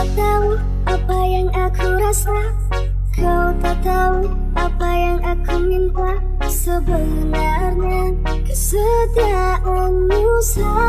tak tahu apa yang aku rasa. Kau tak tahu apa yang aku minta. Sebenarnya kesetiaanmu saja